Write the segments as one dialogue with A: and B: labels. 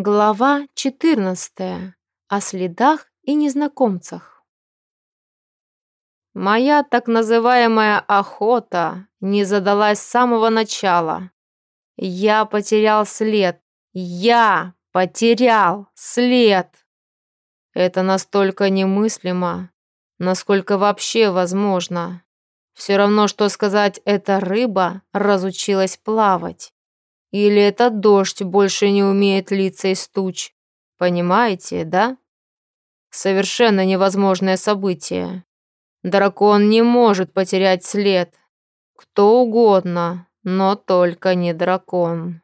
A: Глава 14. О следах и незнакомцах. Моя так называемая охота не задалась с самого начала. Я потерял след. Я потерял след. Это настолько немыслимо, насколько вообще возможно. Все равно, что сказать, эта рыба разучилась плавать. Или этот дождь больше не умеет литься из туч. Понимаете, да? Совершенно невозможное событие. Дракон не может потерять след. Кто угодно, но только не дракон.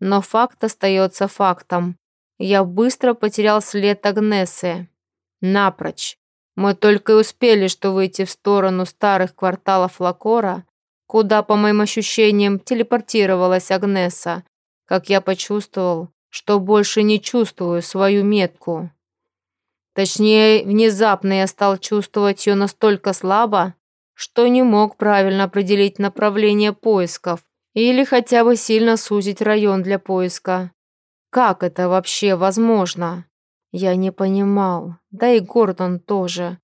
A: Но факт остается фактом. Я быстро потерял след Агнесы. Напрочь. Мы только и успели, что выйти в сторону старых кварталов Лакора, куда, по моим ощущениям, телепортировалась Агнеса, как я почувствовал, что больше не чувствую свою метку. Точнее, внезапно я стал чувствовать ее настолько слабо, что не мог правильно определить направление поисков или хотя бы сильно сузить район для поиска. Как это вообще возможно? Я не понимал, да и Гордон тоже.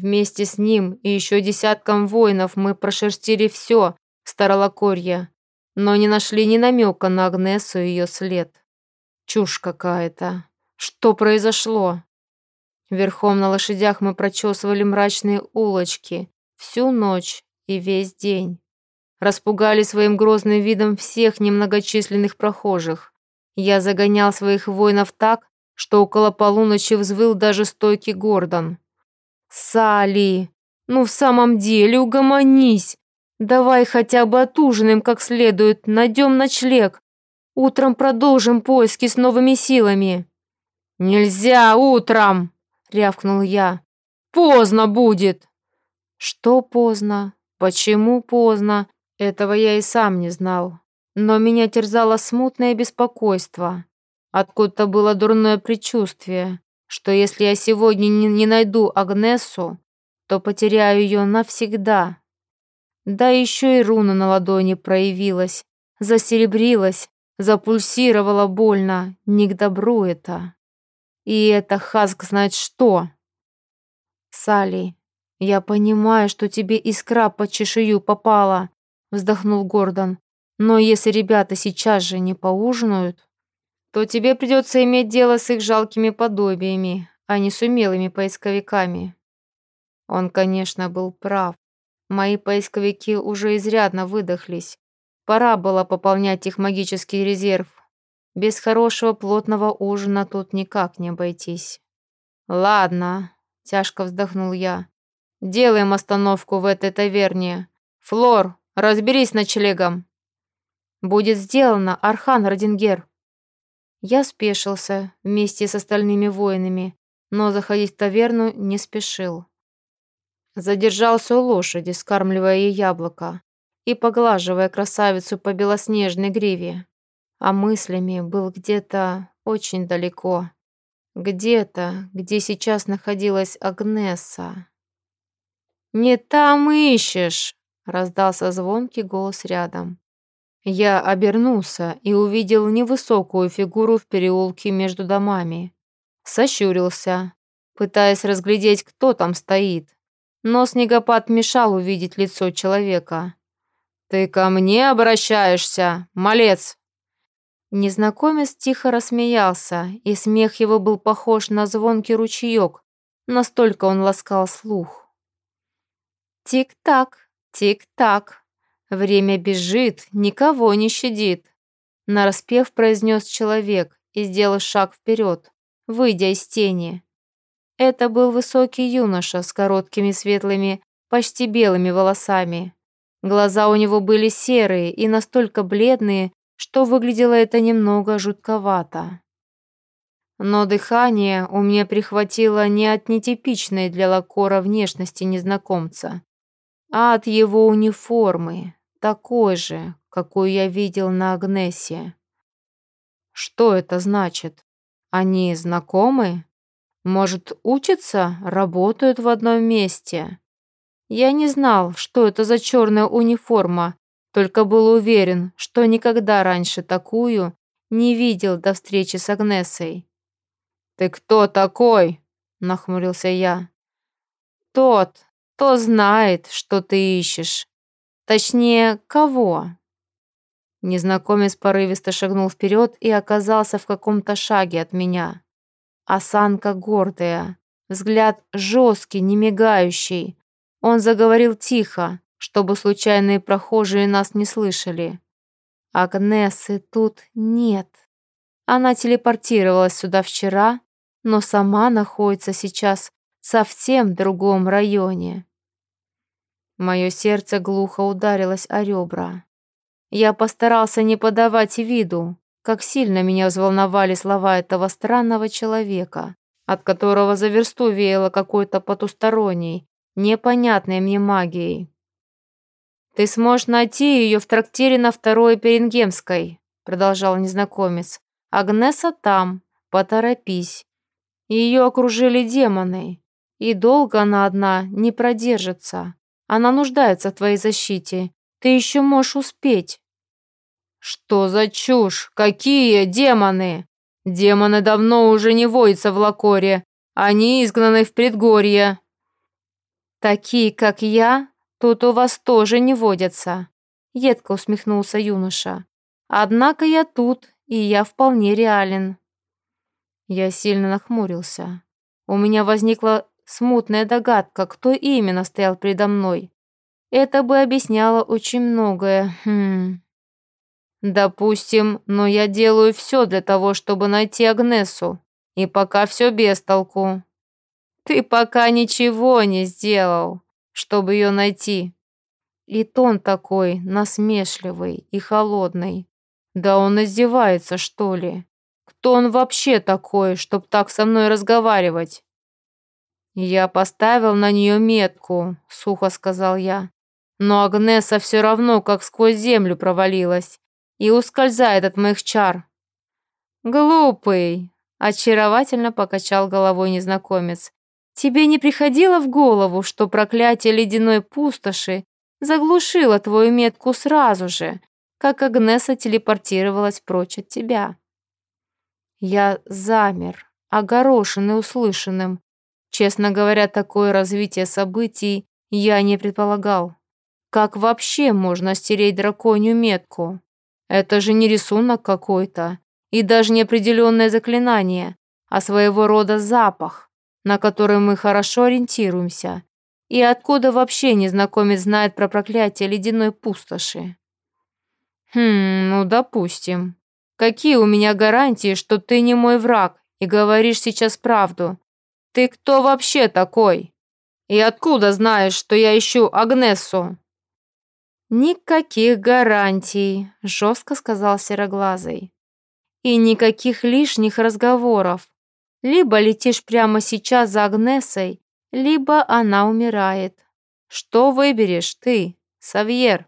A: Вместе с ним и еще десятком воинов мы прошерстили все Старолокорье, но не нашли ни намека на Агнесу и ее след. Чушь какая-то. Что произошло? Верхом на лошадях мы прочесывали мрачные улочки всю ночь и весь день. Распугали своим грозным видом всех немногочисленных прохожих. Я загонял своих воинов так, что около полуночи взвыл даже стойкий Гордон. «Салли, ну в самом деле угомонись. Давай хотя бы отужинаем как следует, найдем ночлег. Утром продолжим поиски с новыми силами». «Нельзя утром!» — рявкнул я. «Поздно будет!» Что поздно? Почему поздно? Этого я и сам не знал. Но меня терзало смутное беспокойство. Откуда-то было дурное предчувствие что если я сегодня не, найду Агнесу, то потеряю ее навсегда. Да еще и руна на ладони проявилась, засеребрилась, запульсировала больно, не к добру это. И это Хаск знает что. Сали, я понимаю, что тебе искра под чешую попала, вздохнул Гордон. Но если ребята сейчас же не поужинают, то тебе придется иметь дело с их жалкими подобиями, а не с умелыми поисковиками. Он, конечно, был прав. Мои поисковики уже изрядно выдохлись. Пора было пополнять их магический резерв. Без хорошего плотного ужина тут никак не обойтись. «Ладно», — тяжко вздохнул я. «Делаем остановку в этой таверне. Флор, разберись с ночлегом». «Будет сделано, Архан Радингер», я спешился вместе с остальными воинами, но заходить в таверну не спешил. Задержался у лошади, скармливая ей яблоко и поглаживая красавицу по белоснежной гриве, а мыслями был где-то очень далеко. Где-то, где сейчас находилась Агнеса. «Не там ищешь!» — раздался звонкий голос рядом. Я обернулся и увидел невысокую фигуру в переулке между домами. Сощурился, пытаясь разглядеть, кто там стоит. Но снегопад мешал увидеть лицо человека. «Ты ко мне обращаешься, малец?» Незнакомец тихо рассмеялся, и смех его был похож на звонкий ручеек, настолько он ласкал слух. «Тик-так, тик-так», Время бежит, никого не щадит. Нараспев произнес человек и сделал шаг вперед, выйдя из тени. Это был высокий юноша с короткими светлыми, почти белыми волосами. Глаза у него были серые и настолько бледные, что выглядело это немного жутковато. Но дыхание у меня прихватило не от нетипичной для Лакора внешности незнакомца, а от его униформы такой же, какую я видел на Агнесе. Что это значит? Они знакомы? Может, учатся, работают в одном месте? Я не знал, что это за черная униформа, только был уверен, что никогда раньше такую не видел до встречи с Агнесой.
B: «Ты кто такой?» — нахмурился я.
A: «Тот, кто знает, что ты ищешь. Точнее, кого?» Незнакомец порывисто шагнул вперед и оказался в каком-то шаге от меня. Осанка гордая, взгляд жесткий, не мигающий. Он заговорил тихо, чтобы случайные прохожие нас не слышали. Агнесы тут нет. Она телепортировалась сюда вчера, но сама находится сейчас в совсем другом районе. Мое сердце глухо ударилось о ребра. Я постарался не подавать виду, как сильно меня взволновали слова этого странного человека, от которого за версту веяло какой-то потусторонней, непонятной мне магией. «Ты сможешь найти ее в трактире на второй Перингемской», продолжал незнакомец. «Агнеса там, поторопись. Ее окружили демоны, и долго она одна не продержится. Она нуждается в твоей защите, ты еще можешь успеть».
B: «Что за чушь? Какие демоны? Демоны давно уже не воятся в Лакоре. Они изгнаны в предгорье».
A: «Такие, как я, тут у вас тоже не водятся», — едко усмехнулся юноша. «Однако я тут, и я вполне реален». Я сильно нахмурился. У меня возникла смутная догадка, кто именно стоял передо мной. Это бы объясняло очень многое. Хм. Допустим, но я делаю все для того, чтобы найти Агнесу. И пока все без толку. Ты пока ничего не сделал, чтобы ее найти. И тон такой насмешливый и холодный. Да он издевается, что ли? Кто он вообще такой, чтоб так со мной разговаривать? Я поставил на нее метку, сухо сказал я. Но Агнеса все равно как сквозь землю провалилась и ускользает от моих чар. Глупый, очаровательно покачал головой незнакомец. Тебе не приходило в голову, что проклятие ледяной пустоши заглушило твою метку сразу же, как Агнеса телепортировалась прочь от тебя? Я замер, огорошенный услышанным. Честно говоря, такое развитие событий я не предполагал. Как вообще можно стереть драконью метку? Это же не рисунок какой-то, и даже не определенное заклинание, а своего рода запах, на который мы хорошо ориентируемся. И откуда вообще незнакомец знает про проклятие ледяной пустоши? Хм, ну допустим. Какие у меня гарантии, что ты не мой враг и говоришь сейчас правду? Ты кто вообще такой? И откуда знаешь, что я ищу Агнесу? «Никаких гарантий», — жестко сказал Сероглазый. «И никаких лишних разговоров. Либо летишь прямо сейчас за Агнесой, либо она умирает. Что выберешь ты, Савьер?»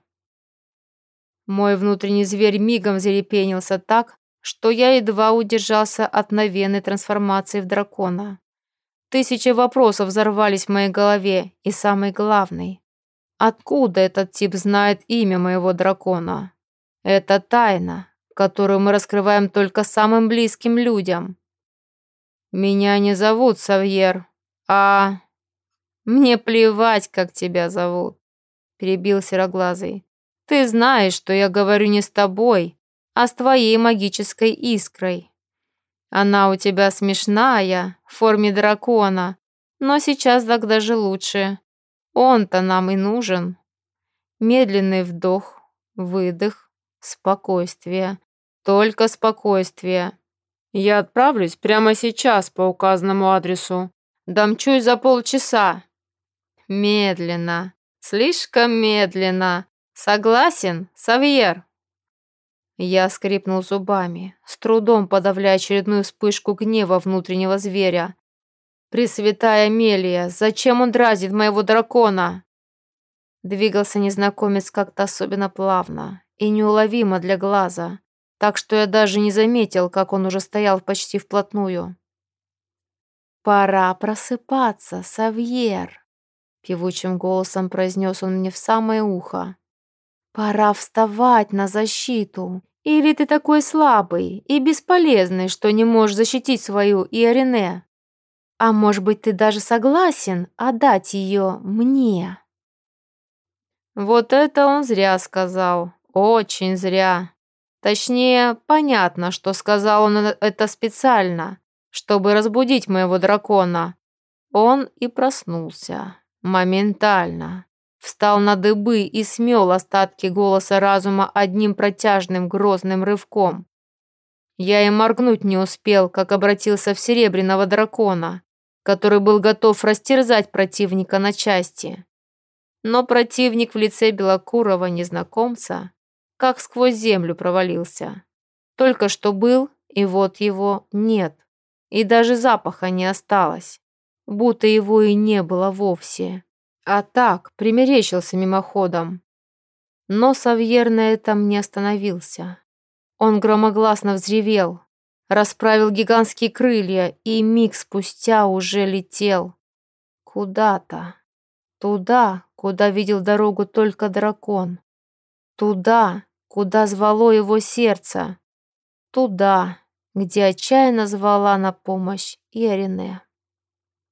A: Мой внутренний зверь мигом зарепенился так, что я едва удержался от новенной трансформации в дракона. Тысячи вопросов взорвались в моей голове, и самый главный Откуда этот тип знает имя моего дракона? Это тайна, которую мы раскрываем только самым близким людям. Меня не зовут Савьер, а... Мне плевать, как тебя зовут, перебил Сероглазый. Ты знаешь, что я говорю не с тобой, а с твоей магической искрой. Она у тебя смешная, в форме дракона, но сейчас так даже лучше. Он-то нам и нужен. Медленный вдох, выдох, спокойствие. Только спокойствие. Я отправлюсь прямо сейчас по указанному адресу. Домчусь за полчаса. Медленно, слишком медленно. Согласен, Савьер? Я скрипнул зубами, с трудом подавляя очередную вспышку гнева внутреннего зверя. «Пресвятая Мелия, зачем он дразит моего дракона?» Двигался незнакомец как-то особенно плавно и неуловимо для глаза, так что я даже не заметил, как он уже стоял почти вплотную. «Пора просыпаться, Савьер», — певучим голосом произнес он мне в самое ухо. «Пора вставать на защиту Или ты такой слабый и бесполезный, что не можешь защитить свою Иорене? А может быть, ты даже согласен отдать ее мне?»
B: Вот это он зря сказал. Очень зря. Точнее, понятно, что сказал он это специально, чтобы разбудить моего дракона. Он и проснулся. Моментально. Встал на дыбы и смел остатки голоса разума одним протяжным грозным рывком. Я и моргнуть не успел, как обратился в серебряного дракона, который был готов растерзать противника на части. Но противник в лице белокурого незнакомца как сквозь землю провалился. Только что был, и вот его нет. И даже запаха не осталось. Будто его и не было вовсе. А так, примерещился мимоходом. Но Савьер на этом не остановился. Он громогласно взревел, расправил гигантские крылья и миг спустя уже летел. Куда-то. Туда, куда видел дорогу только дракон. Туда, куда звало его сердце. Туда, где отчаянно звала на помощь Ирине.